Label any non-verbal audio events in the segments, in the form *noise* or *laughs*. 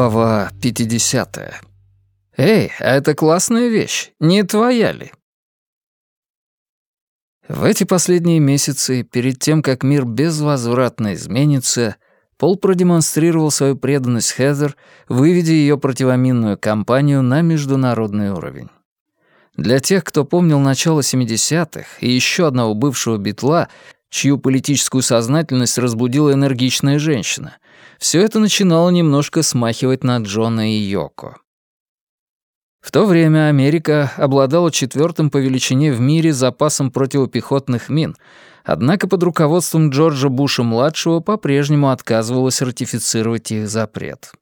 Глава 50. «Эй, а это классная вещь, не твоя ли?» В эти последние месяцы, перед тем, как мир безвозвратно изменится, Пол продемонстрировал свою преданность Хезер, выведя ее противоминную кампанию на международный уровень. Для тех, кто помнил начало 70-х и еще одного бывшего битла, чью политическую сознательность разбудила энергичная женщина. Все это начинало немножко смахивать на Джона и Йоко. В то время Америка обладала четвертым по величине в мире запасом противопехотных мин, однако под руководством Джорджа Буша-младшего по-прежнему отказывалась ратифицировать их запрет.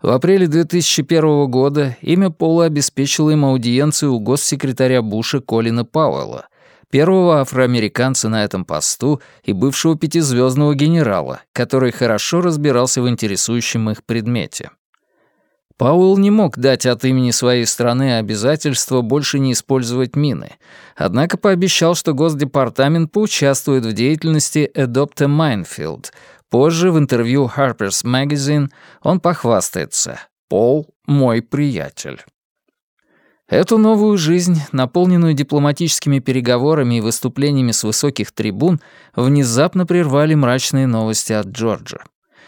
В апреле 2001 года имя Пола обеспечило им аудиенцию у госсекретаря Буша Колина Пауэлла, первого афроамериканца на этом посту и бывшего пятизвездного генерала, который хорошо разбирался в интересующем их предмете. Пауэлл не мог дать от имени своей страны обязательство больше не использовать мины, однако пообещал, что Госдепартамент поучаствует в деятельности Adopt a Minefield. Позже в интервью Harper's Magazine он похвастается «Пол — мой приятель». Эту новую жизнь, наполненную дипломатическими переговорами и выступлениями с высоких трибун, внезапно прервали мрачные новости от Джорджа.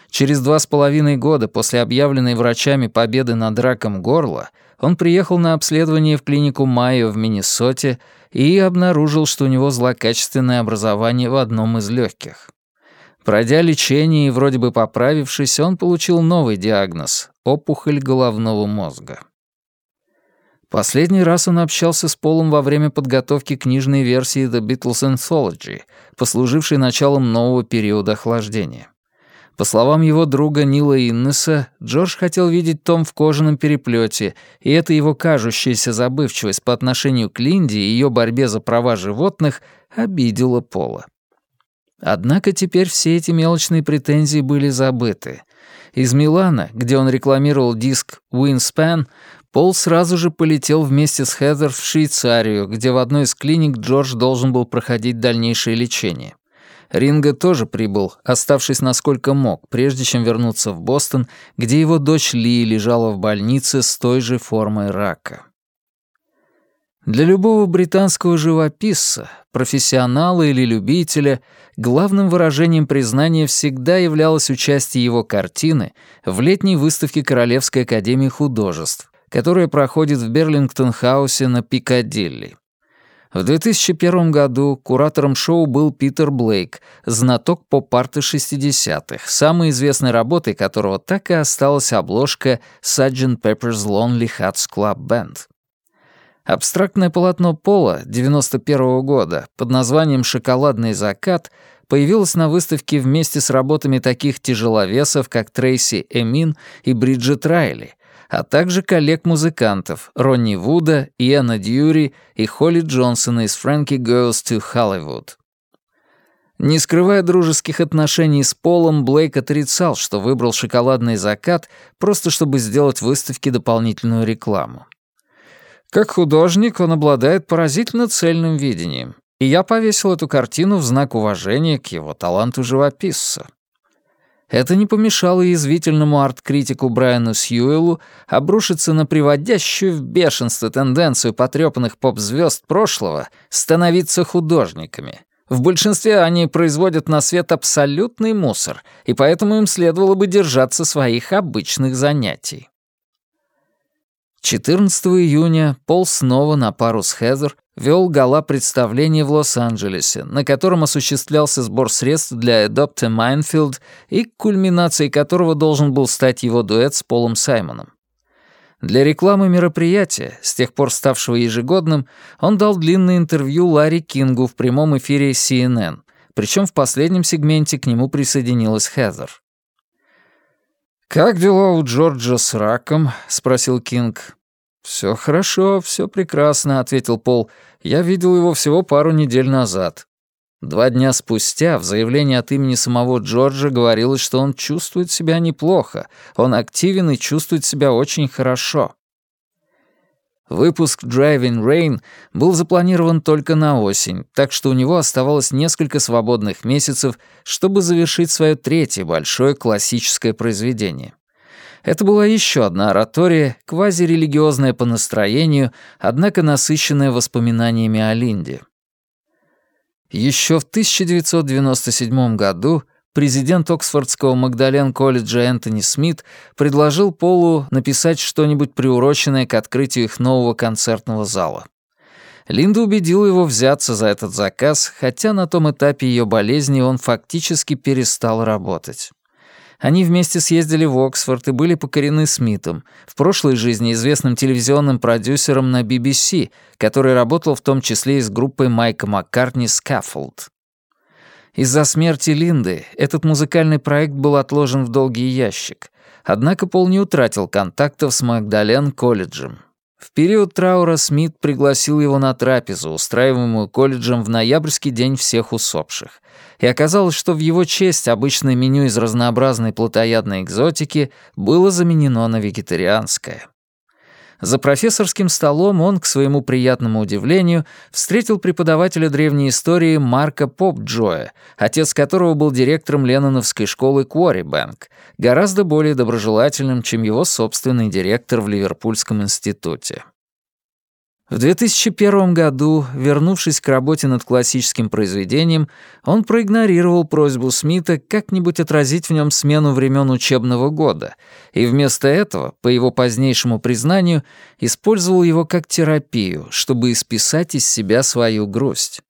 Через два с половиной года после объявленной врачами победы над раком горла он приехал на обследование в клинику Майо в Миннесоте и обнаружил, что у него злокачественное образование в одном из легких. Пройдя лечение и вроде бы поправившись, он получил новый диагноз — опухоль головного мозга. Последний раз он общался с Полом во время подготовки книжной версии The Beatles Anthology, послужившей началом нового периода охлаждения. По словам его друга Нила Иннеса, Джордж хотел видеть Том в кожаном переплете, и эта его кажущаяся забывчивость по отношению к Линде и ее борьбе за права животных обидела Пола. Однако теперь все эти мелочные претензии были забыты. Из Милана, где он рекламировал диск «Winspan», Пол сразу же полетел вместе с Хедер в Швейцарию, где в одной из клиник Джордж должен был проходить дальнейшее лечение. Ринго тоже прибыл, оставшись насколько мог, прежде чем вернуться в Бостон, где его дочь Ли лежала в больнице с той же формой рака. Для любого британского живописца, профессионала или любителя, главным выражением признания всегда являлось участие его картины в летней выставке Королевской академии художеств, которая проходит в Берлингтон-хаусе на Пикадилли. В 2001 году куратором шоу был Питер Блейк, знаток поп-арта 60-х, самой известной работой которого так и осталась обложка Sgt. Pepper's Lonely Hearts Club Band. Абстрактное полотно Пола 91 -го года под названием «Шоколадный закат» появилось на выставке вместе с работами таких тяжеловесов, как Трейси Эмин и Бриджит Райли, а также коллег-музыкантов Ронни Вуда, Иэна Дьюри и Холли Джонсона из «Frankie Goes to Hollywood». Не скрывая дружеских отношений с Полом, Блейк отрицал, что выбрал «Шоколадный закат» просто чтобы сделать выставке дополнительную рекламу. Как художник он обладает поразительно цельным видением, и я повесил эту картину в знак уважения к его таланту живописца. Это не помешало язвительному арт-критику Брайану Сьюэлу обрушиться на приводящую в бешенство тенденцию потрепанных поп-звезд прошлого становиться художниками. В большинстве они производят на свет абсолютный мусор, и поэтому им следовало бы держаться своих обычных занятий. 14 июня Пол снова на пару с Хезер вел гала-представление в Лос-Анджелесе, на котором осуществлялся сбор средств для Adopt a Minefield и кульминацией которого должен был стать его дуэт с Полом Саймоном. Для рекламы мероприятия, с тех пор ставшего ежегодным, он дал длинное интервью Ларри Кингу в прямом эфире CNN, причем в последнем сегменте к нему присоединилась Хезер. «Как дела у Джорджа с раком?» — спросил Кинг. «Все хорошо, все прекрасно», — ответил Пол. «Я видел его всего пару недель назад». Два дня спустя в заявлении от имени самого Джорджа говорилось, что он чувствует себя неплохо, он активен и чувствует себя очень хорошо. Выпуск Driving Rain был запланирован только на осень, так что у него оставалось несколько свободных месяцев, чтобы завершить свое третье большое классическое произведение. Это была еще одна оратория, квазирелигиозная по настроению, однако насыщенная воспоминаниями о Линде. Еще в 1997 году президент Оксфордского Магдален-колледжа Энтони Смит предложил Полу написать что-нибудь приуроченное к открытию их нового концертного зала. Линда убедила его взяться за этот заказ, хотя на том этапе ее болезни он фактически перестал работать. Они вместе съездили в Оксфорд и были покорены Смитом, в прошлой жизни известным телевизионным продюсером на BBC, который работал в том числе и с группой Майка Маккартни «Scaffold». Из-за смерти Линды этот музыкальный проект был отложен в долгий ящик, однако Пол не утратил контактов с Магдален колледжем. В период траура Смит пригласил его на трапезу, устраиваемую колледжем в ноябрьский день всех усопших. И оказалось, что в его честь обычное меню из разнообразной плотоядной экзотики было заменено на вегетарианское. За профессорским столом он, к своему приятному удивлению, встретил преподавателя древней истории Марка Попджоя, отец которого был директором Ленноновской школы Куорибэнк, гораздо более доброжелательным, чем его собственный директор в Ливерпульском институте. В 2001 году, вернувшись к работе над классическим произведением, он проигнорировал просьбу Смита как-нибудь отразить в нем смену времен учебного года, и вместо этого, по его позднейшему признанию, использовал его как терапию, чтобы исписать из себя свою грусть.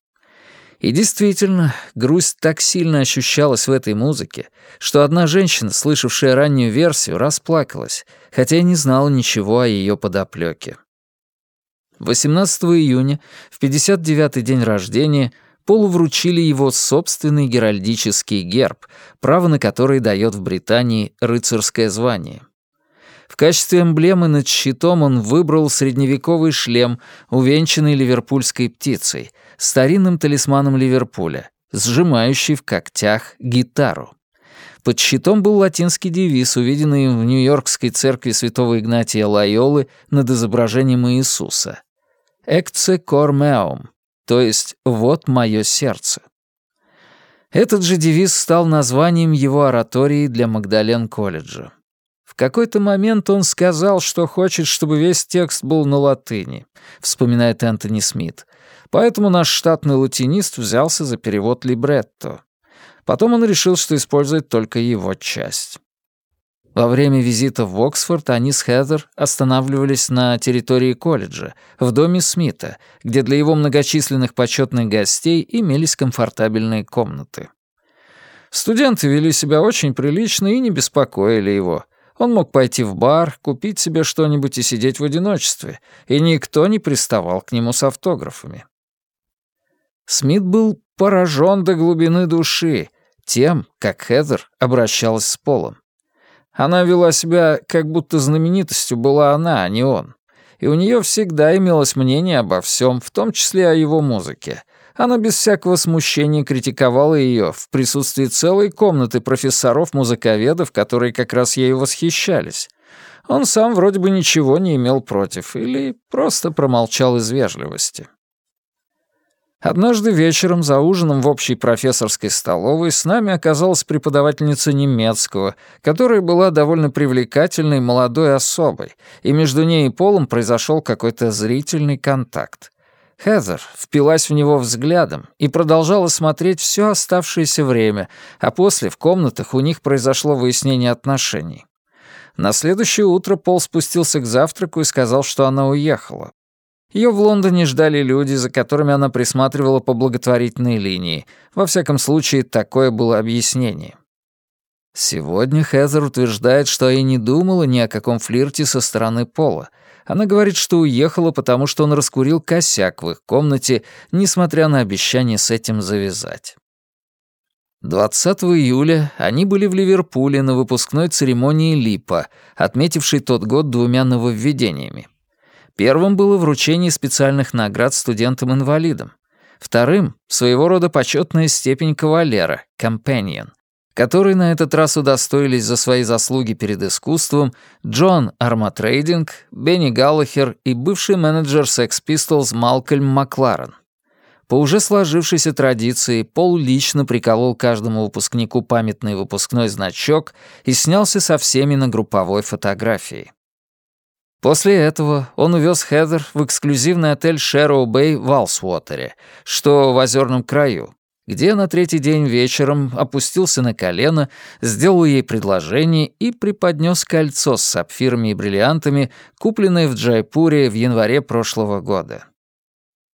И действительно, грусть так сильно ощущалась в этой музыке, что одна женщина, слышавшая раннюю версию, расплакалась, хотя и не знала ничего о ее подоплёке. 18 июня, в 59-й день рождения, Полу вручили его собственный геральдический герб, право на который дает в Британии рыцарское звание. В качестве эмблемы над щитом он выбрал средневековый шлем, увенчанный ливерпульской птицей, старинным талисманом Ливерпуля, сжимающий в когтях гитару. Под щитом был латинский девиз, увиденный в Нью-Йоркской церкви святого Игнатия Лайолы над изображением Иисуса. «Экце кор меум», то есть «Вот мое сердце». Этот же девиз стал названием его оратории для Магдален-колледжа. В какой-то момент он сказал, что хочет, чтобы весь текст был на латыни, вспоминает Энтони Смит. Поэтому наш штатный латинист взялся за перевод либретто. Потом он решил, что использует только его часть. Во время визита в Оксфорд они с Хедер останавливались на территории колледжа, в доме Смита, где для его многочисленных почетных гостей имелись комфортабельные комнаты. Студенты вели себя очень прилично и не беспокоили его. Он мог пойти в бар, купить себе что-нибудь и сидеть в одиночестве, и никто не приставал к нему с автографами. Смит был поражен до глубины души тем, как Хедер обращалась с Полом. Она вела себя, как будто знаменитостью была она, а не он. И у нее всегда имелось мнение обо всем, в том числе о его музыке. Она без всякого смущения критиковала ее в присутствии целой комнаты профессоров-музыковедов, которые как раз ею восхищались. Он сам вроде бы ничего не имел против или просто промолчал из вежливости. Однажды вечером за ужином в общей профессорской столовой с нами оказалась преподавательница немецкого, которая была довольно привлекательной молодой особой, и между ней и Полом произошел какой-то зрительный контакт. Хезер впилась в него взглядом и продолжала смотреть все оставшееся время, а после в комнатах у них произошло выяснение отношений. На следующее утро Пол спустился к завтраку и сказал, что она уехала, ее в Лондоне ждали люди, за которыми она присматривала по благотворительной линии. Во всяком случае, такое было объяснение. Сегодня Хезер утверждает, что и не думала ни о каком флирте со стороны Пола. Она говорит, что уехала, потому что он раскурил косяк в их комнате, несмотря на обещание с этим завязать. 20 июля они были в Ливерпуле на выпускной церемонии Липа, отметившей тот год двумя нововведениями. Первым было вручение специальных наград студентам-инвалидам. Вторым — своего рода почетная степень кавалера, companion, который на этот раз удостоились за свои заслуги перед искусством Джон Арматрейдинг, Бенни Галлахер и бывший менеджер Sex Pistols Малкольм Макларен. По уже сложившейся традиции Пол лично приколол каждому выпускнику памятный выпускной значок и снялся со всеми на групповой фотографии. После этого он увез Хедер в эксклюзивный отель Шэроу Бэй в Алсуотере, что в озерном краю, где на третий день вечером опустился на колено, сделал ей предложение и преподнес кольцо с сапфирами и бриллиантами, купленное в Джайпуре в январе прошлого года.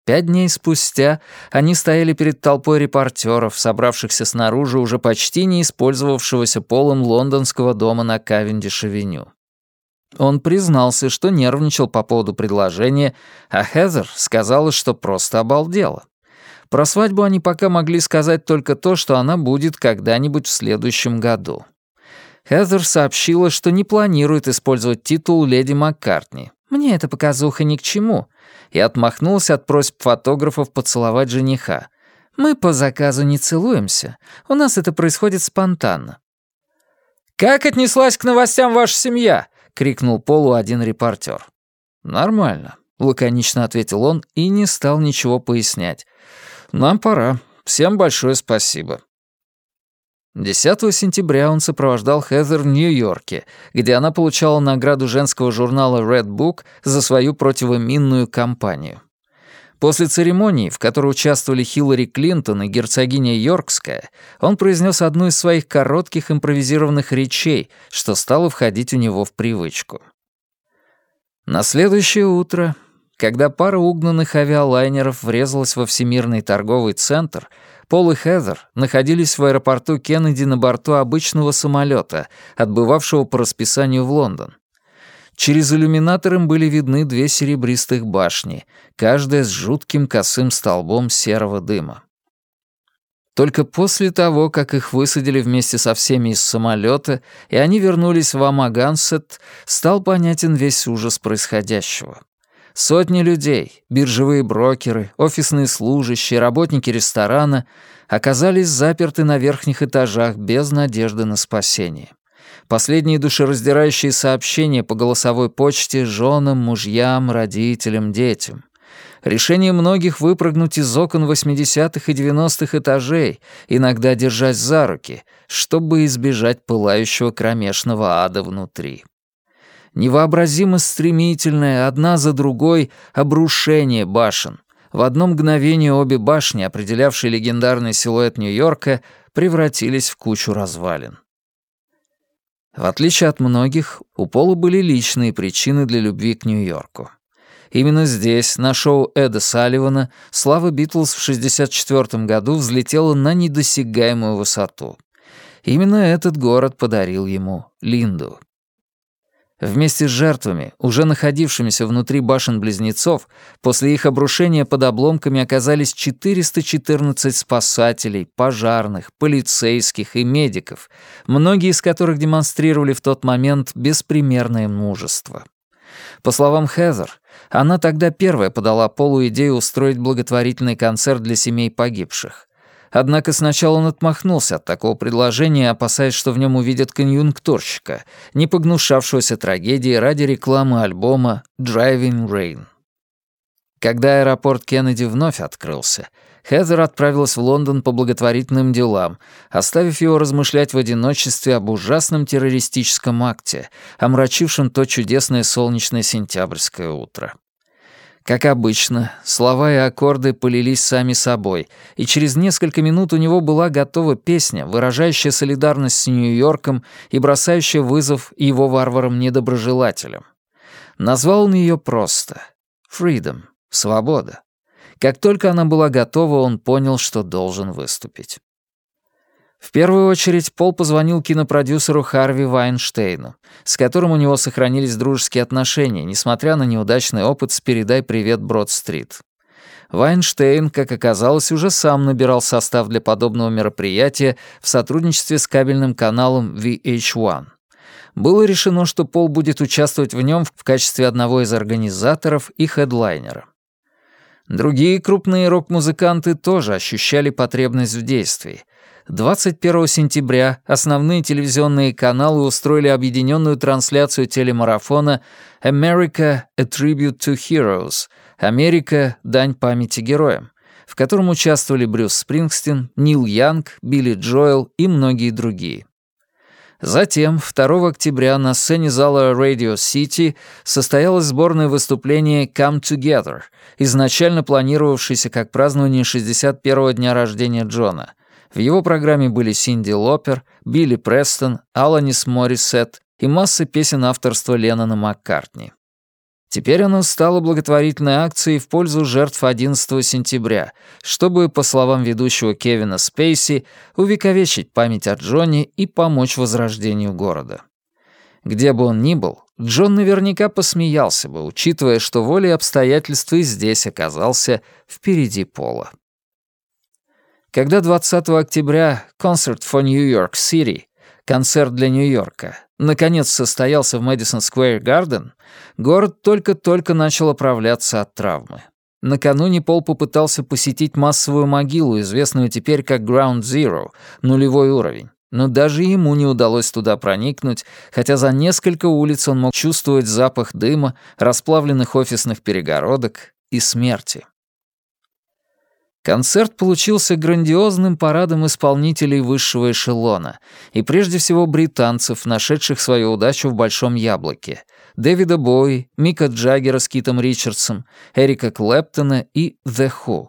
Пять дней спустя они стояли перед толпой репортеров, собравшихся снаружи уже почти не использовавшегося полом лондонского дома на Кавендиш-авеню. Он признался, что нервничал по поводу предложения, а Хезер сказала, что просто обалдела. Про свадьбу они пока могли сказать только то, что она будет когда-нибудь в следующем году. Хезер сообщила, что не планирует использовать титул леди Маккартни. «Мне эта показуха ни к чему», и отмахнулась от просьб фотографов поцеловать жениха. «Мы по заказу не целуемся. У нас это происходит спонтанно». «Как отнеслась к новостям ваша семья?» — крикнул Полу один репортер. «Нормально», — лаконично ответил он и не стал ничего пояснять. «Нам пора. Всем большое спасибо». 10 сентября он сопровождал Хезер в Нью-Йорке, где она получала награду женского журнала Red Book за свою противоминную кампанию. После церемонии, в которой участвовали Хиллари Клинтон и герцогиня Йоркская, он произнес одну из своих коротких импровизированных речей, что стало входить у него в привычку. На следующее утро, когда пара угнанных авиалайнеров врезалась во Всемирный торговый центр — Пол и Хезер находились в аэропорту Кеннеди на борту обычного самолета, отбывавшего по расписанию в Лондон. Через иллюминатор им были видны две серебристых башни, каждая с жутким косым столбом серого дыма. Только после того, как их высадили вместе со всеми из самолета, и они вернулись в Амагансет, стал понятен весь ужас происходящего. Сотни людей, биржевые брокеры, офисные служащие, работники ресторана оказались заперты на верхних этажах без надежды на спасение. Последние душераздирающие сообщения по голосовой почте женам, мужьям, родителям, детям. Решение многих выпрыгнуть из окон 80-х и 90-х этажей, иногда держась за руки, чтобы избежать пылающего кромешного ада внутри невообразимо стремительное, одна за другой, обрушение башен. В одно мгновение обе башни, определявшие легендарный силуэт Нью-Йорка, превратились в кучу развалин. В отличие от многих, у Пола были личные причины для любви к Нью-Йорку. Именно здесь, на шоу Эда Салливана, слава Битлз в 1964 году взлетела на недосягаемую высоту. Именно этот город подарил ему Линду. Вместе с жертвами, уже находившимися внутри башен-близнецов, после их обрушения под обломками оказались 414 спасателей, пожарных, полицейских и медиков, многие из которых демонстрировали в тот момент беспримерное мужество. По словам Хезер, она тогда первая подала Полу идею устроить благотворительный концерт для семей погибших. Однако сначала он отмахнулся от такого предложения, опасаясь, что в нем увидят конъюнктурщика, не погнушавшегося трагедии ради рекламы альбома «Driving Rain». Когда аэропорт Кеннеди вновь открылся, Хезер отправилась в Лондон по благотворительным делам, оставив его размышлять в одиночестве об ужасном террористическом акте, омрачившем то чудесное солнечное сентябрьское утро. Как обычно, слова и аккорды полились сами собой, и через несколько минут у него была готова песня, выражающая солидарность с Нью-Йорком и бросающая вызов его варварам-недоброжелателям. Назвал он ее просто «Freedom» — «Свобода». Как только она была готова, он понял, что должен выступить. В первую очередь Пол позвонил кинопродюсеру Харви Вайнштейну, с которым у него сохранились дружеские отношения, несмотря на неудачный опыт с «Передай привет, Брод-стрит». Вайнштейн, как оказалось, уже сам набирал состав для подобного мероприятия в сотрудничестве с кабельным каналом VH1. Было решено, что Пол будет участвовать в нем в качестве одного из организаторов и хедлайнера. Другие крупные рок-музыканты тоже ощущали потребность в действии, 21 сентября основные телевизионные каналы устроили объединенную трансляцию телемарафона «America – A Tribute to Heroes» — «Америка – дань памяти героям», в котором участвовали Брюс Спрингстин, Нил Янг, Билли Джоэл и многие другие. Затем, 2 октября на сцене зала Radio City состоялось сборное выступление «Come Together», изначально планировавшееся как празднование 61-го дня рождения Джона. В его программе были Синди Лопер, Билли Престон, Аланис Моррисет и масса песен авторства Леннона Маккартни. Теперь оно стало благотворительной акцией в пользу жертв 11 сентября, чтобы, по словам ведущего Кевина Спейси, увековечить память о Джонни и помочь возрождению города. Где бы он ни был, Джон наверняка посмеялся бы, учитывая, что волей обстоятельств и здесь оказался впереди пола. Когда 20 октября Concert for New York City, концерт для Нью-Йорка, наконец состоялся в Мэдисон Сквер Гарден, город только-только начал оправляться от травмы. Накануне Пол попытался посетить массовую могилу, известную теперь как Ground Zero, нулевой уровень. Но даже ему не удалось туда проникнуть, хотя за несколько улиц он мог чувствовать запах дыма, расплавленных офисных перегородок и смерти. Концерт получился грандиозным парадом исполнителей высшего эшелона, и прежде всего британцев, нашедших свою удачу в «Большом яблоке», Дэвида Боуи, Мика Джаггера с Китом Ричардсом, Эрика Клэптона и The Who.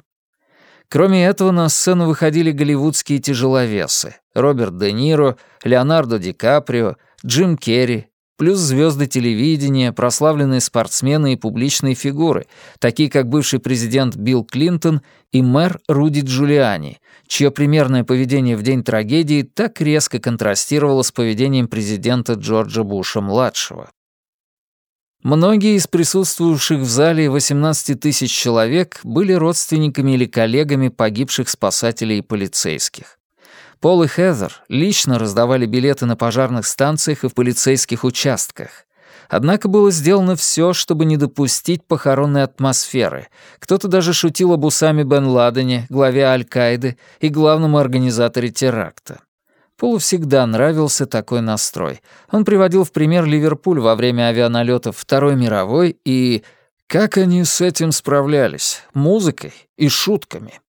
Кроме этого, на сцену выходили голливудские тяжеловесы Роберт Де Ниро, Леонардо Ди Каприо, Джим Керри, плюс звезды телевидения, прославленные спортсмены и публичные фигуры, такие как бывший президент Билл Клинтон и мэр Руди Джулиани, чье примерное поведение в день трагедии так резко контрастировало с поведением президента Джорджа Буша-младшего. Многие из присутствовавших в зале 18 тысяч человек были родственниками или коллегами погибших спасателей и полицейских. Пол и Хезер лично раздавали билеты на пожарных станциях и в полицейских участках. Однако было сделано все, чтобы не допустить похоронной атмосферы. Кто-то даже шутил об Усаме бен Ладене, главе Аль-Каиды и главном организаторе теракта. Полу всегда нравился такой настрой. Он приводил в пример Ливерпуль во время авианалетов Второй мировой и... Как они с этим справлялись? Музыкой и шутками.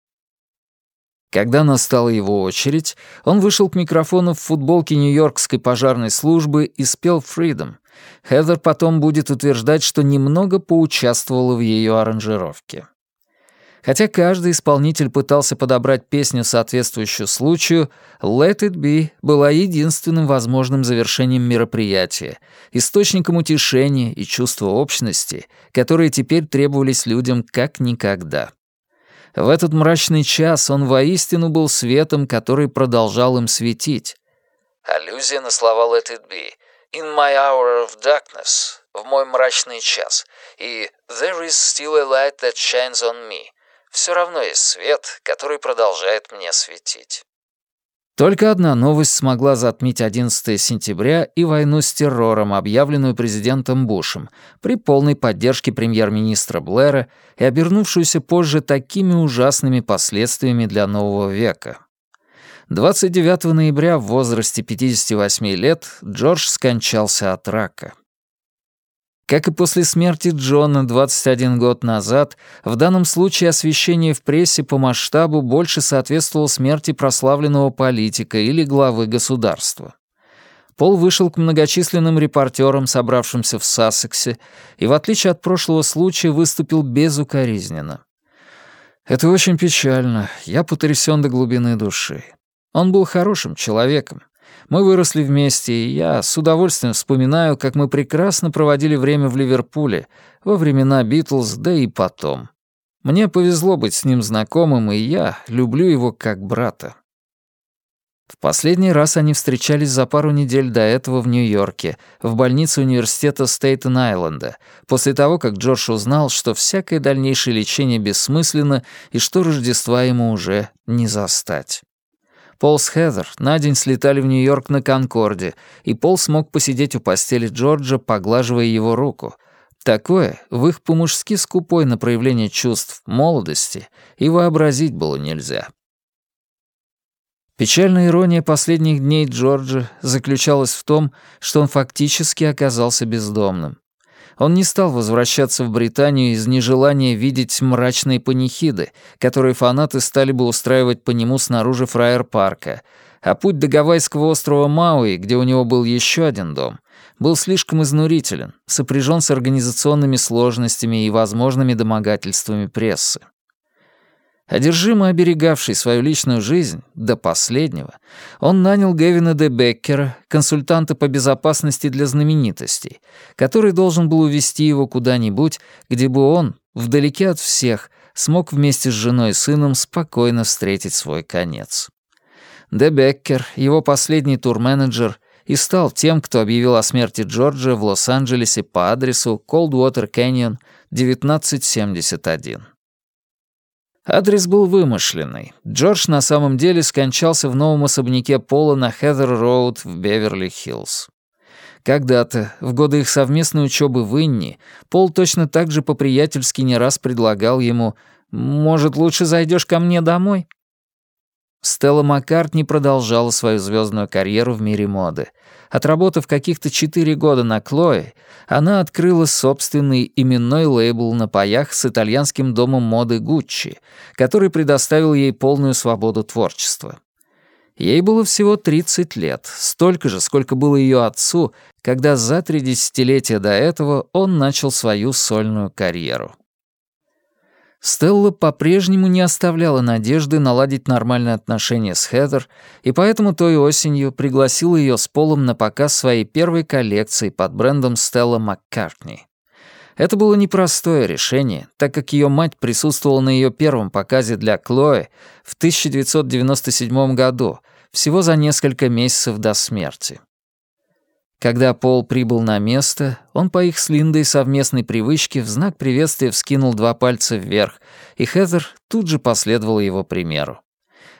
Когда настала его очередь, он вышел к микрофону в футболке Нью-Йоркской пожарной службы и спел «Freedom». Хедер потом будет утверждать, что немного поучаствовала в ее аранжировке. Хотя каждый исполнитель пытался подобрать песню, соответствующую случаю, «Let It Be» была единственным возможным завершением мероприятия, источником утешения и чувства общности, которые теперь требовались людям как никогда. В этот мрачный час он воистину был светом, который продолжал им светить. Аллюзия на слова «Let it be» «In my hour of darkness» — «В мой мрачный час» и «There is still a light that shines on me» — «Все равно есть свет, который продолжает мне светить». Только одна новость смогла затмить 11 сентября и войну с террором, объявленную президентом Бушем, при полной поддержке премьер-министра Блэра и обернувшуюся позже такими ужасными последствиями для нового века. 29 ноября в возрасте 58 лет Джордж скончался от рака. Как и после смерти Джона 21 год назад, в данном случае освещение в прессе по масштабу больше соответствовало смерти прославленного политика или главы государства. Пол вышел к многочисленным репортерам, собравшимся в Сассексе, и, в отличие от прошлого случая, выступил безукоризненно. «Это очень печально. Я потрясен до глубины души. Он был хорошим человеком. Мы выросли вместе, и я с удовольствием вспоминаю, как мы прекрасно проводили время в Ливерпуле, во времена Битлз, да и потом. Мне повезло быть с ним знакомым, и я люблю его как брата. В последний раз они встречались за пару недель до этого в Нью-Йорке, в больнице университета Стейтен-Айленда, после того, как Джордж узнал, что всякое дальнейшее лечение бессмысленно и что Рождества ему уже не застать. Пол с Хезер на день слетали в Нью-Йорк на Конкорде, и Пол смог посидеть у постели Джорджа, поглаживая его руку. Такое в их по-мужски скупой на проявление чувств молодости и вообразить было нельзя. Печальная ирония последних дней Джорджа заключалась в том, что он фактически оказался бездомным. Он не стал возвращаться в Британию из нежелания видеть мрачные панихиды, которые фанаты стали бы устраивать по нему снаружи фраер-парка, а путь до гавайского острова Мауи, где у него был еще один дом, был слишком изнурителен, сопряжен с организационными сложностями и возможными домогательствами прессы. Одержимо оберегавший свою личную жизнь до последнего, он нанял Гевина де Беккера, консультанта по безопасности для знаменитостей, который должен был увести его куда-нибудь, где бы он, вдалеке от всех, смог вместе с женой и сыном спокойно встретить свой конец. Де Беккер, его последний турменеджер, и стал тем, кто объявил о смерти Джорджа в Лос-Анджелесе по адресу Coldwater Canyon, 1971. Адрес был вымышленный. Джордж на самом деле скончался в новом особняке Пола на Хедер-Роуд в Беверли-Хиллз. Когда-то, в годы их совместной учебы в Инни, Пол точно так же по-приятельски не раз предлагал ему «Может, лучше зайдешь ко мне домой?» Стелла Маккартни продолжала свою звездную карьеру в мире моды. Отработав каких-то четыре года на Клое, она открыла собственный именной лейбл на паях с итальянским домом моды Гуччи, который предоставил ей полную свободу творчества. Ей было всего 30 лет, столько же, сколько было ее отцу, когда за три десятилетия до этого он начал свою сольную карьеру. Стелла по-прежнему не оставляла надежды наладить нормальные отношения с Хедер, и поэтому той осенью пригласила ее с Полом на показ своей первой коллекции под брендом Стелла Маккартни. Это было непростое решение, так как ее мать присутствовала на ее первом показе для Клои в 1997 году, всего за несколько месяцев до смерти. Когда Пол прибыл на место, он по их с Линдой совместной привычке в знак приветствия вскинул два пальца вверх, и Хезер тут же последовала его примеру.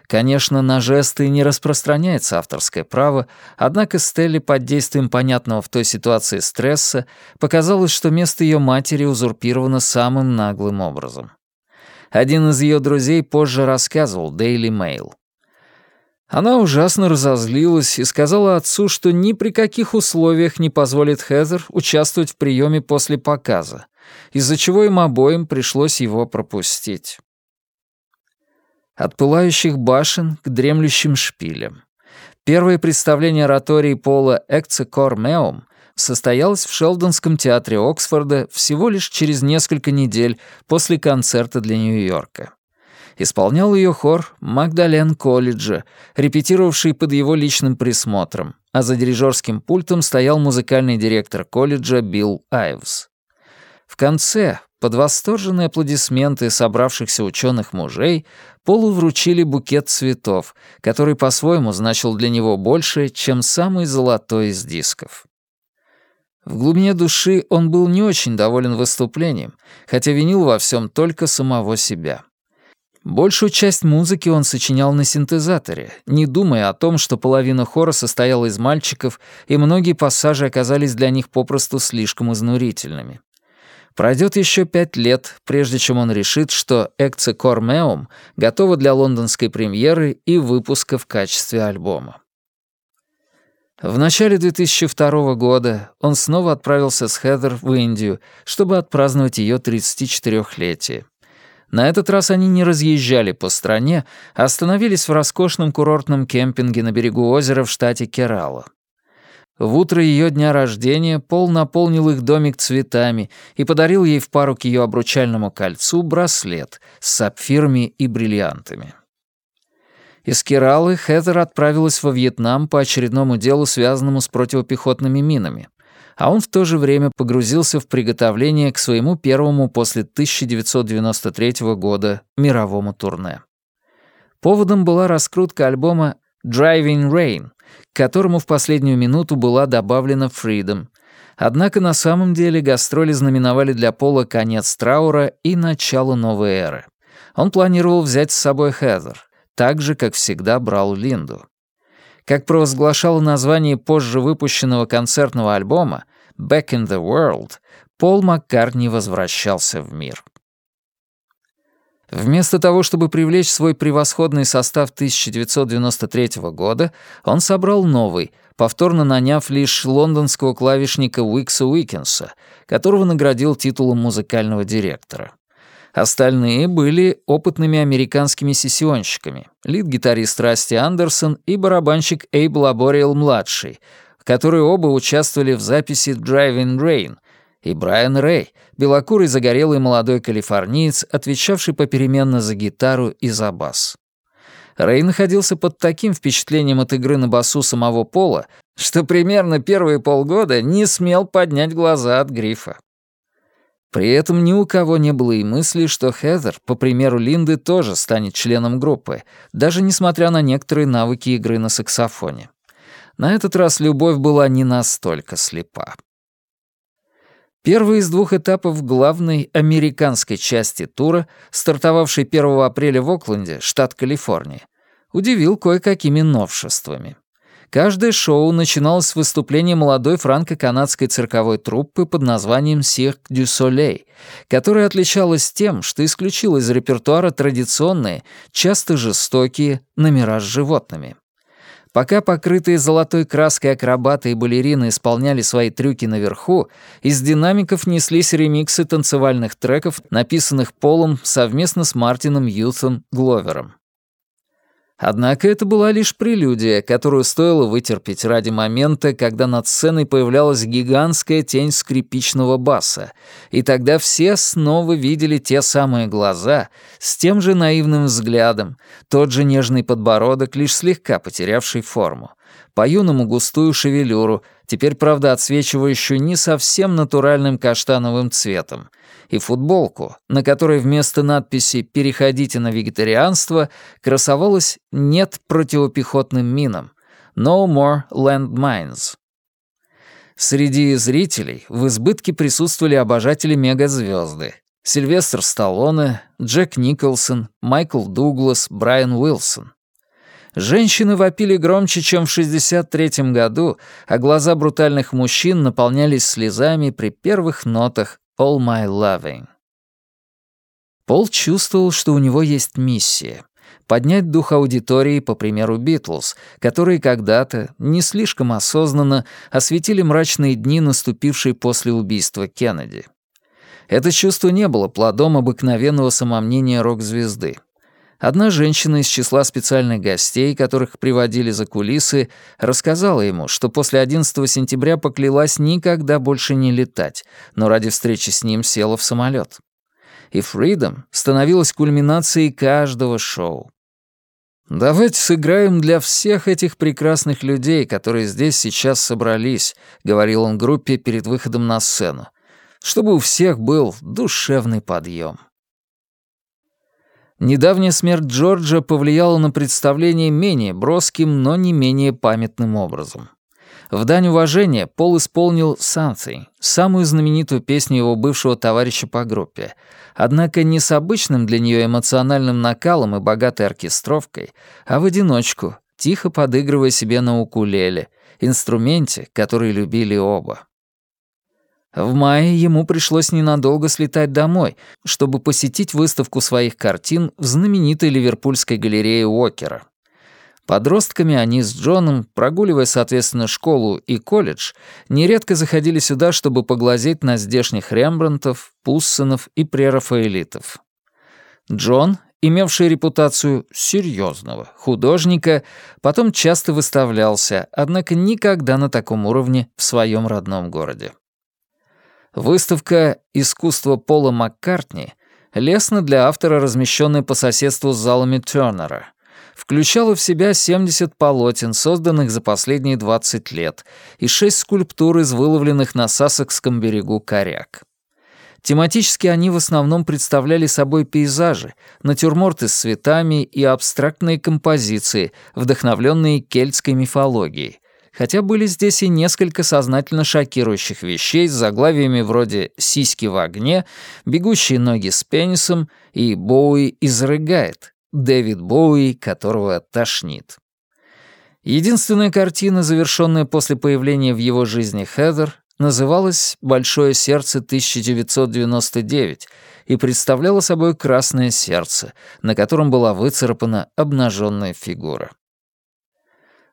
Конечно, на жесты не распространяется авторское право, однако Стелле под действием понятного в той ситуации стресса показалось, что место ее матери узурпировано самым наглым образом. Один из ее друзей позже рассказывал Daily Mail. Она ужасно разозлилась и сказала отцу, что ни при каких условиях не позволит Хезер участвовать в приеме после показа, из-за чего им обоим пришлось его пропустить. От пылающих башен к дремлющим шпилям. Первое представление оратории Пола «Экце Кор Меум» состоялось в Шелдонском театре Оксфорда всего лишь через несколько недель после концерта для Нью-Йорка. Исполнял ее хор Магдален колледжа, репетировавший под его личным присмотром, а за дирижерским пультом стоял музыкальный директор колледжа Билл Айвс. В конце, под восторженные аплодисменты собравшихся ученых мужей, Полу вручили букет цветов, который по-своему значил для него больше, чем самый золотой из дисков. В глубине души он был не очень доволен выступлением, хотя винил во всем только самого себя. Большую часть музыки он сочинял на синтезаторе, не думая о том, что половина хора состояла из мальчиков, и многие пассажи оказались для них попросту слишком изнурительными. Пройдет еще пять лет, прежде чем он решит, что «Экце Кормеум» готова для лондонской премьеры и выпуска в качестве альбома. В начале 2002 года он снова отправился с Хедер в Индию, чтобы отпраздновать ее 34-летие. На этот раз они не разъезжали по стране, а остановились в роскошном курортном кемпинге на берегу озера в штате Керала. В утро ее дня рождения Пол наполнил их домик цветами и подарил ей в пару к ее обручальному кольцу браслет с сапфирами и бриллиантами. Из Кералы Хэтер отправилась во Вьетнам по очередному делу, связанному с противопехотными минами а он в то же время погрузился в приготовление к своему первому после 1993 года мировому турне. Поводом была раскрутка альбома «Driving Rain», к которому в последнюю минуту была добавлена «Freedom», Однако на самом деле гастроли знаменовали для Пола конец траура и начало новой эры. Он планировал взять с собой Хезер, так же, как всегда брал Линду. Как провозглашало название позже выпущенного концертного альбома «Back in the World», Пол Маккартни возвращался в мир. Вместо того, чтобы привлечь свой превосходный состав 1993 года, он собрал новый, повторно наняв лишь лондонского клавишника Уикса Уикенса, которого наградил титулом музыкального директора. Остальные были опытными американскими сессионщиками, лид-гитарист Расти Андерсон и барабанщик Эйб Лабориэл-младший, которые оба участвовали в записи «Driving Rain», и Брайан Рэй, белокурый загорелый молодой калифорниец, отвечавший попеременно за гитару и за бас. Рэй находился под таким впечатлением от игры на басу самого Пола, что примерно первые полгода не смел поднять глаза от грифа. При этом ни у кого не было и мысли, что Хезер, по примеру Линды, тоже станет членом группы, даже несмотря на некоторые навыки игры на саксофоне. На этот раз любовь была не настолько слепа. Первый из двух этапов главной американской части тура, стартовавший 1 апреля в Окленде, штат Калифорния, удивил кое-какими новшествами. Каждое шоу начиналось с выступления молодой франко-канадской цирковой труппы под названием «Cirque du Soleil», которая отличалась тем, что исключила из репертуара традиционные, часто жестокие номера с животными. Пока покрытые золотой краской акробаты и балерины исполняли свои трюки наверху, из динамиков неслись ремиксы танцевальных треков, написанных Полом совместно с Мартином Ютом Гловером. Однако это была лишь прелюдия, которую стоило вытерпеть ради момента, когда над сценой появлялась гигантская тень скрипичного баса, и тогда все снова видели те самые глаза с тем же наивным взглядом, тот же нежный подбородок, лишь слегка потерявший форму, по-юному густую шевелюру, теперь, правда, отсвечивающую не совсем натуральным каштановым цветом, и футболку, на которой вместо надписи «Переходите на вегетарианство» красовалось «Нет противопехотным минам» «No more landmines». Среди зрителей в избытке присутствовали обожатели мегазвезды. Сильвестр Сталлоне, Джек Николсон, Майкл Дуглас, Брайан Уилсон. Женщины вопили громче, чем в 63-м году, а глаза брутальных мужчин наполнялись слезами при первых нотах All My Loving. Пол чувствовал, что у него есть миссия — поднять дух аудитории по примеру Битлз, которые когда-то, не слишком осознанно, осветили мрачные дни, наступившие после убийства Кеннеди. Это чувство не было плодом обыкновенного самомнения рок-звезды. Одна женщина из числа специальных гостей, которых приводили за кулисы, рассказала ему, что после 11 сентября поклялась никогда больше не летать, но ради встречи с ним села в самолет. И Freedom становилась кульминацией каждого шоу. «Давайте сыграем для всех этих прекрасных людей, которые здесь сейчас собрались», — говорил он группе перед выходом на сцену, «чтобы у всех был душевный подъем». Недавняя смерть Джорджа повлияла на представление менее броским, но не менее памятным образом. В дань уважения Пол исполнил «Something», самую знаменитую песню его бывшего товарища по группе, однако не с обычным для нее эмоциональным накалом и богатой оркестровкой, а в одиночку, тихо подыгрывая себе на укулеле, инструменте, который любили оба. В мае ему пришлось ненадолго слетать домой, чтобы посетить выставку своих картин в знаменитой ливерпульской галерее Уокера. Подростками они с Джоном, прогуливая, соответственно, школу и колледж, нередко заходили сюда, чтобы поглазеть на здешних Рембрандтов, Пуссенов и прерафаэлитов. Джон, имевший репутацию серьезного художника, потом часто выставлялся, однако никогда на таком уровне в своем родном городе. Выставка «Искусство Пола Маккартни» лестно для автора, размещенная по соседству с залами Тёрнера, включала в себя 70 полотен, созданных за последние 20 лет, и 6 скульптур из выловленных на Сассекском берегу коряк. Тематически они в основном представляли собой пейзажи, натюрморты с цветами и абстрактные композиции, вдохновленные кельтской мифологией, хотя были здесь и несколько сознательно шокирующих вещей с заглавиями вроде «Сиськи в огне», «Бегущие ноги с пенисом» и «Боуи изрыгает», Дэвид Боуи, которого тошнит. Единственная картина, завершенная после появления в его жизни Хедер, называлась «Большое сердце 1999» и представляла собой красное сердце, на котором была выцарапана обнаженная фигура.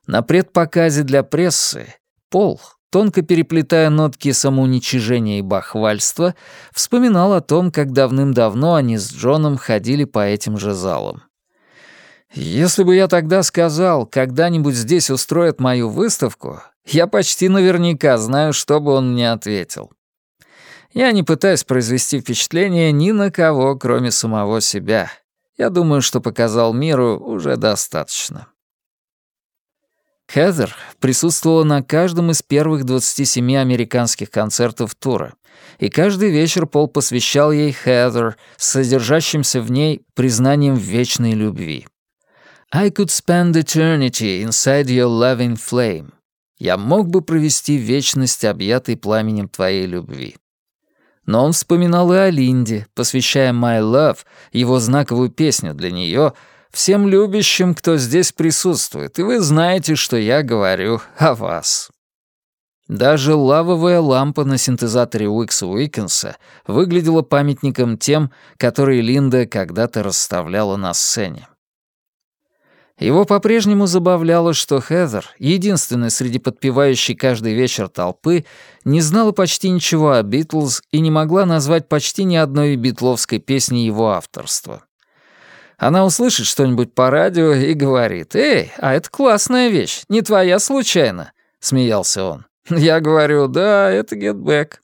На предпоказе для прессы Пол, тонко переплетая нотки самоуничижения и бахвальства, вспоминал о том, как давным-давно они с Джоном ходили по этим же залам. «Если бы я тогда сказал, когда-нибудь здесь устроят мою выставку, я почти наверняка знаю, что бы он мне ответил. Я не пытаюсь произвести впечатление ни на кого, кроме самого себя. Я думаю, что показал миру уже достаточно». Хезер присутствовала на каждом из первых 27 американских концертов тура, и каждый вечер Пол посвящал ей Хезер с содержащимся в ней признанием вечной любви. «I could spend eternity inside your loving flame». «Я мог бы провести вечность, объятой пламенем твоей любви». Но он вспоминал и о Линде, посвящая «My Love», его знаковую песню для нее — всем любящим, кто здесь присутствует, и вы знаете, что я говорю о вас». Даже лавовая лампа на синтезаторе Уикса Уикенса выглядела памятником тем, которые Линда когда-то расставляла на сцене. Его по-прежнему забавляло, что Хезер, единственная среди подпевающей каждый вечер толпы, не знала почти ничего о Битлз и не могла назвать почти ни одной битловской песни его авторства. Она услышит что-нибудь по радио и говорит, «Эй, а это классная вещь, не твоя случайно», — смеялся он. *laughs* Я говорю, «Да, это Back».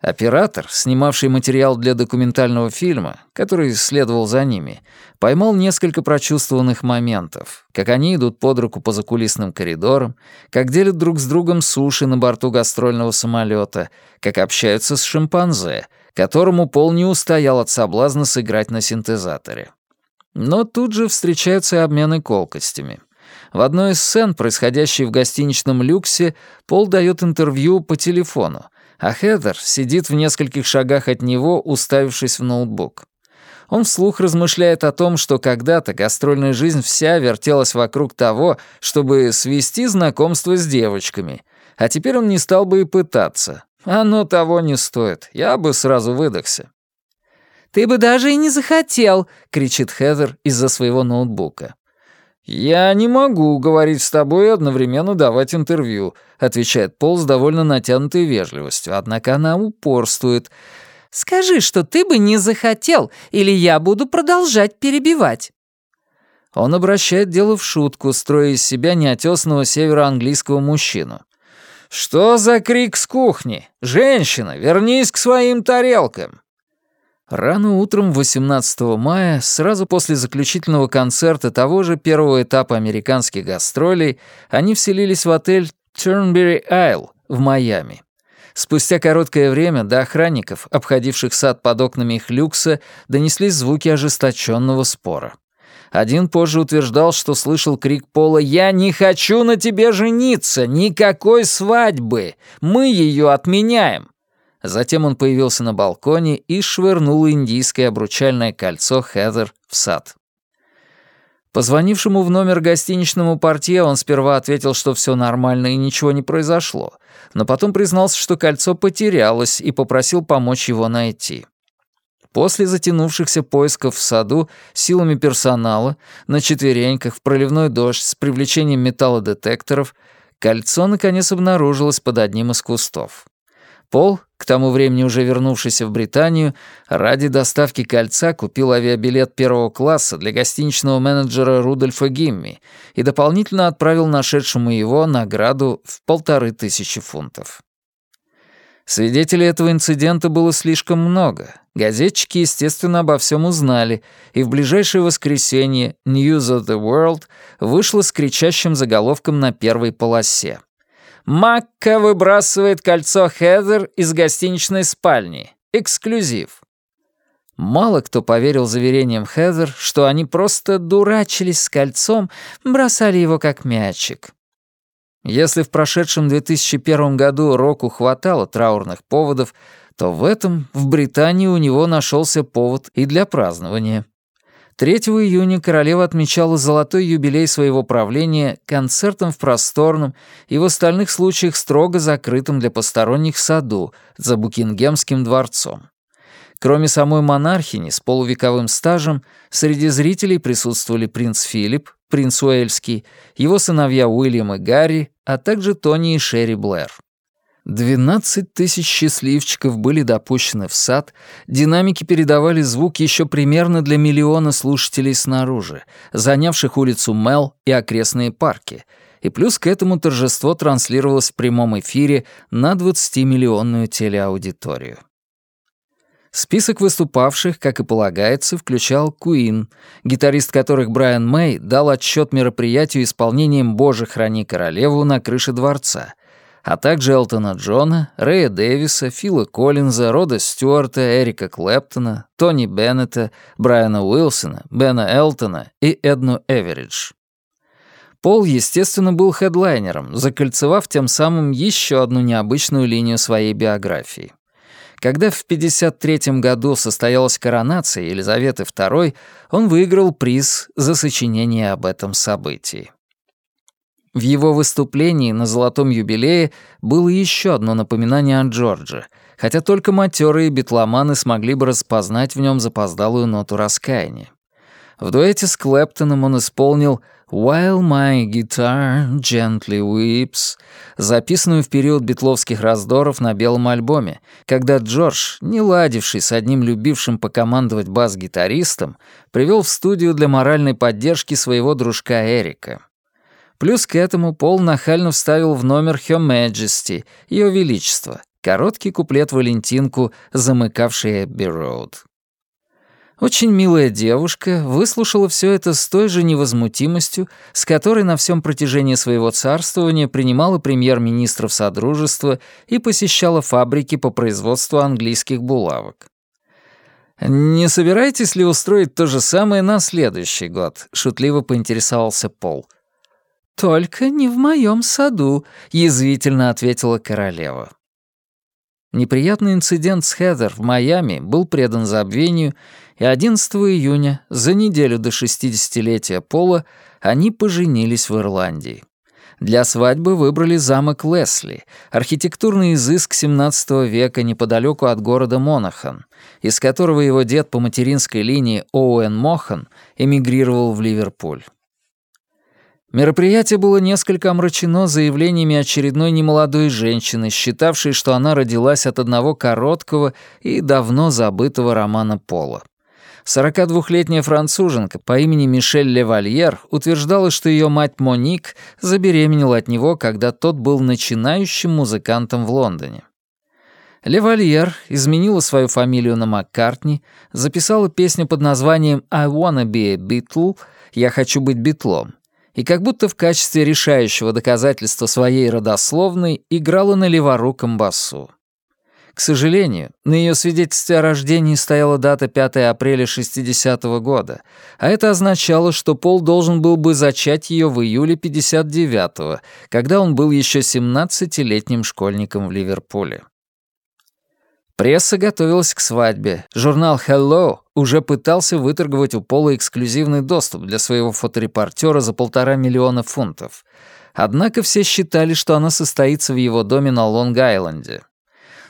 Оператор, снимавший материал для документального фильма, который следовал за ними, поймал несколько прочувствованных моментов, как они идут под руку по закулисным коридорам, как делят друг с другом суши на борту гастрольного самолета, как общаются с шимпанзе — которому Пол не устоял от соблазна сыграть на синтезаторе. Но тут же встречаются и обмены колкостями. В одной из сцен, происходящей в гостиничном люксе, Пол дает интервью по телефону, а Хедер сидит в нескольких шагах от него, уставившись в ноутбук. Он вслух размышляет о том, что когда-то гастрольная жизнь вся вертелась вокруг того, чтобы свести знакомство с девочками, а теперь он не стал бы и пытаться, «Оно того не стоит. Я бы сразу выдохся». «Ты бы даже и не захотел!» — кричит Хедер из-за своего ноутбука. «Я не могу говорить с тобой и одновременно давать интервью», — отвечает Пол с довольно натянутой вежливостью, однако она упорствует. «Скажи, что ты бы не захотел, или я буду продолжать перебивать». Он обращает дело в шутку, строя из себя неотесного североанглийского мужчину. «Что за крик с кухни? Женщина, вернись к своим тарелкам!» Рано утром 18 мая, сразу после заключительного концерта того же первого этапа американских гастролей, они вселились в отель Turnberry Isle в Майами. Спустя короткое время до охранников, обходивших сад под окнами их люкса, донеслись звуки ожесточенного спора. Один позже утверждал, что слышал крик Пола «Я не хочу на тебе жениться! Никакой свадьбы! Мы ее отменяем!» Затем он появился на балконе и швырнул индийское обручальное кольцо Хедер в сад. Позвонившему в номер гостиничному портье он сперва ответил, что все нормально и ничего не произошло, но потом признался, что кольцо потерялось и попросил помочь его найти. После затянувшихся поисков в саду силами персонала, на четвереньках, в проливной дождь, с привлечением металлодетекторов, кольцо наконец обнаружилось под одним из кустов. Пол, к тому времени уже вернувшийся в Британию, ради доставки кольца купил авиабилет первого класса для гостиничного менеджера Рудольфа Гимми и дополнительно отправил нашедшему его награду в полторы тысячи фунтов. Свидетелей этого инцидента было слишком много. Газетчики, естественно, обо всем узнали, и в ближайшее воскресенье News of the World вышло с кричащим заголовком на первой полосе. «Макка выбрасывает кольцо Хедер из гостиничной спальни. Эксклюзив». Мало кто поверил заверениям Хедер, что они просто дурачились с кольцом, бросали его как мячик. Если в прошедшем 2001 году Року хватало траурных поводов, то в этом, в Британии, у него нашелся повод и для празднования. 3 июня королева отмечала золотой юбилей своего правления концертом в просторном и в остальных случаях строго закрытом для посторонних саду за Букингемским дворцом. Кроме самой монархини с полувековым стажем, среди зрителей присутствовали принц Филипп, принц Уэльский, его сыновья Уильям и Гарри, а также Тони и Шерри Блэр. 12 тысяч счастливчиков были допущены в сад, динамики передавали звук еще примерно для миллиона слушателей снаружи, занявших улицу Мел и окрестные парки, и плюс к этому торжество транслировалось в прямом эфире на 20-миллионную телеаудиторию. Список выступавших, как и полагается, включал Куин, гитарист которых Брайан Мэй дал отчет мероприятию исполнением «Боже, храни королеву» на крыше дворца, а также Элтона Джона, Рэя Дэвиса, Фила Коллинза, Рода Стюарта, Эрика Клэптона, Тони Беннета, Брайана Уилсона, Бена Элтона и Эдну Эверидж. Пол, естественно, был хедлайнером, закольцевав тем самым еще одну необычную линию своей биографии. Когда в 1953 году состоялась коронация Елизаветы II, он выиграл приз за сочинение об этом событии. В его выступлении на золотом юбилее было еще одно напоминание о Джордже, хотя только матерые битломаны смогли бы распознать в нем запоздалую ноту раскаяния. В дуэте с Клэптоном он исполнил «While my guitar gently weeps», записанную в период битловских раздоров на белом альбоме, когда Джордж, не ладивший с одним любившим покомандовать бас-гитаристом, привел в студию для моральной поддержки своего дружка Эрика. Плюс к этому Пол нахально вставил в номер «Her Majesty», Ее Величество, короткий куплет Валентинку, замыкавший Эбби Роуд. Очень милая девушка выслушала все это с той же невозмутимостью, с которой на всем протяжении своего царствования принимала премьер-министров Содружества и посещала фабрики по производству английских булавок. «Не собираетесь ли устроить то же самое на следующий год?» — шутливо поинтересовался Пол. «Только не в моем саду», — язвительно ответила королева. Неприятный инцидент с Хедер в Майами был предан забвению, и 11 июня, за неделю до 60-летия Пола, они поженились в Ирландии. Для свадьбы выбрали замок Лесли, архитектурный изыск XVII века неподалеку от города Монахан, из которого его дед по материнской линии Оуэн Мохан эмигрировал в Ливерпуль. Мероприятие было несколько омрачено заявлениями очередной немолодой женщины, считавшей, что она родилась от одного короткого и давно забытого романа Пола. 42-летняя француженка по имени Мишель Левальер утверждала, что ее мать Моник забеременела от него, когда тот был начинающим музыкантом в Лондоне. Левальер изменила свою фамилию на Маккартни, записала песню под названием «I wanna be a Beatle» «Я хочу быть битлом», и как будто в качестве решающего доказательства своей родословной играла на леворуком басу. К сожалению, на ее свидетельстве о рождении стояла дата 5 апреля 60 -го года, а это означало, что Пол должен был бы зачать ее в июле 59-го, когда он был еще 17-летним школьником в Ливерпуле. Пресса готовилась к свадьбе. Журнал Hello уже пытался выторговать у Пола эксклюзивный доступ для своего фоторепортера за полтора миллиона фунтов. Однако все считали, что она состоится в его доме на Лонг-Айленде.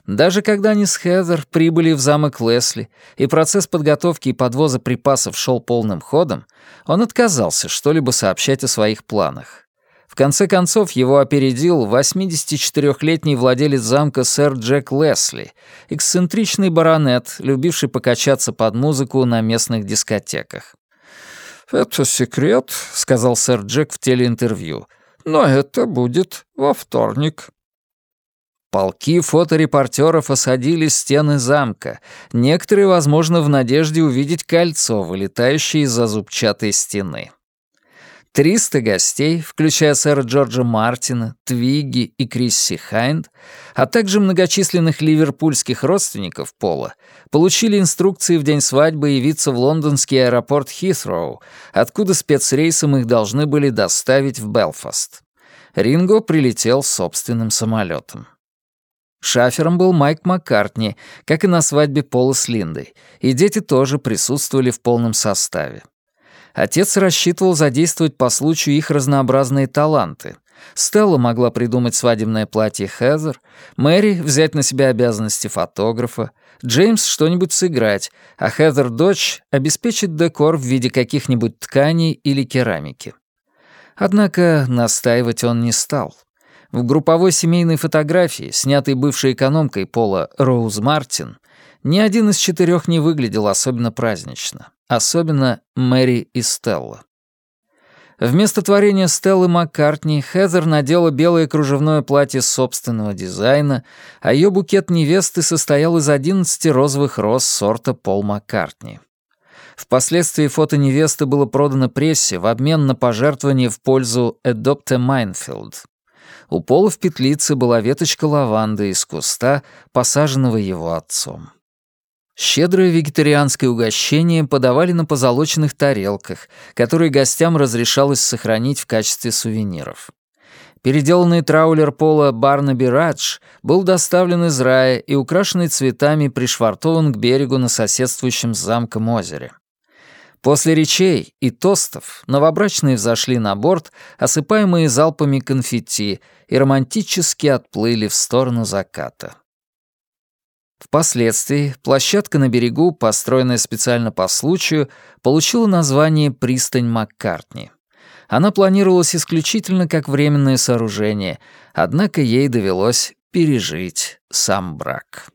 Даже когда они с Хезер прибыли в замок Лесли, и процесс подготовки и подвоза припасов шел полным ходом, он отказался что-либо сообщать о своих планах. В конце концов, его опередил 84-летний владелец замка сэр Джек Лесли, эксцентричный баронет, любивший покачаться под музыку на местных дискотеках. «Это секрет», — сказал сэр Джек в телеинтервью, «но это будет во вторник». Полки фоторепортеров осадили стены замка, некоторые, возможно, в надежде увидеть кольцо, вылетающее из-за зубчатой стены. 300 гостей, включая сэра Джорджа Мартина, Твигги и Крисси Хайнд, а также многочисленных ливерпульских родственников Пола, получили инструкции в день свадьбы явиться в лондонский аэропорт Хитроу, откуда спецрейсом их должны были доставить в Белфаст. Ринго прилетел собственным самолетом. Шафером был Майк Маккартни, как и на свадьбе Пола с Линдой, и дети тоже присутствовали в полном составе. Отец рассчитывал задействовать по случаю их разнообразные таланты. Стелла могла придумать свадебное платье Хезер, Мэри взять на себя обязанности фотографа, Джеймс что-нибудь сыграть, а Хезер дочь обеспечит декор в виде каких-нибудь тканей или керамики. Однако настаивать он не стал. В групповой семейной фотографии, снятой бывшей экономкой Пола Роуз Мартин, ни один из четырех не выглядел особенно празднично. Особенно Мэри и Стелла. Вместо творения Стеллы Маккартни Хезер надела белое кружевное платье собственного дизайна, а ее букет невесты состоял из 11 розовых роз сорта Пол Маккартни. Впоследствии фото невесты было продано прессе в обмен на пожертвование в пользу a Minefield. У Пола в петлице была веточка лаванды из куста, посаженного его отцом. Щедрое вегетарианское угощение подавали на позолоченных тарелках, которые гостям разрешалось сохранить в качестве сувениров. Переделанный траулер пола Барнаби Радж был доставлен из рая и, украшенный цветами, пришвартован к берегу на соседствующем с замком озере. После речей и тостов новобрачные взошли на борт, осыпаемые залпами конфетти, и романтически отплыли в сторону заката. Впоследствии площадка на берегу, построенная специально по случаю, получила название «Пристань Маккартни». Она планировалась исключительно как временное сооружение, однако ей довелось пережить сам брак.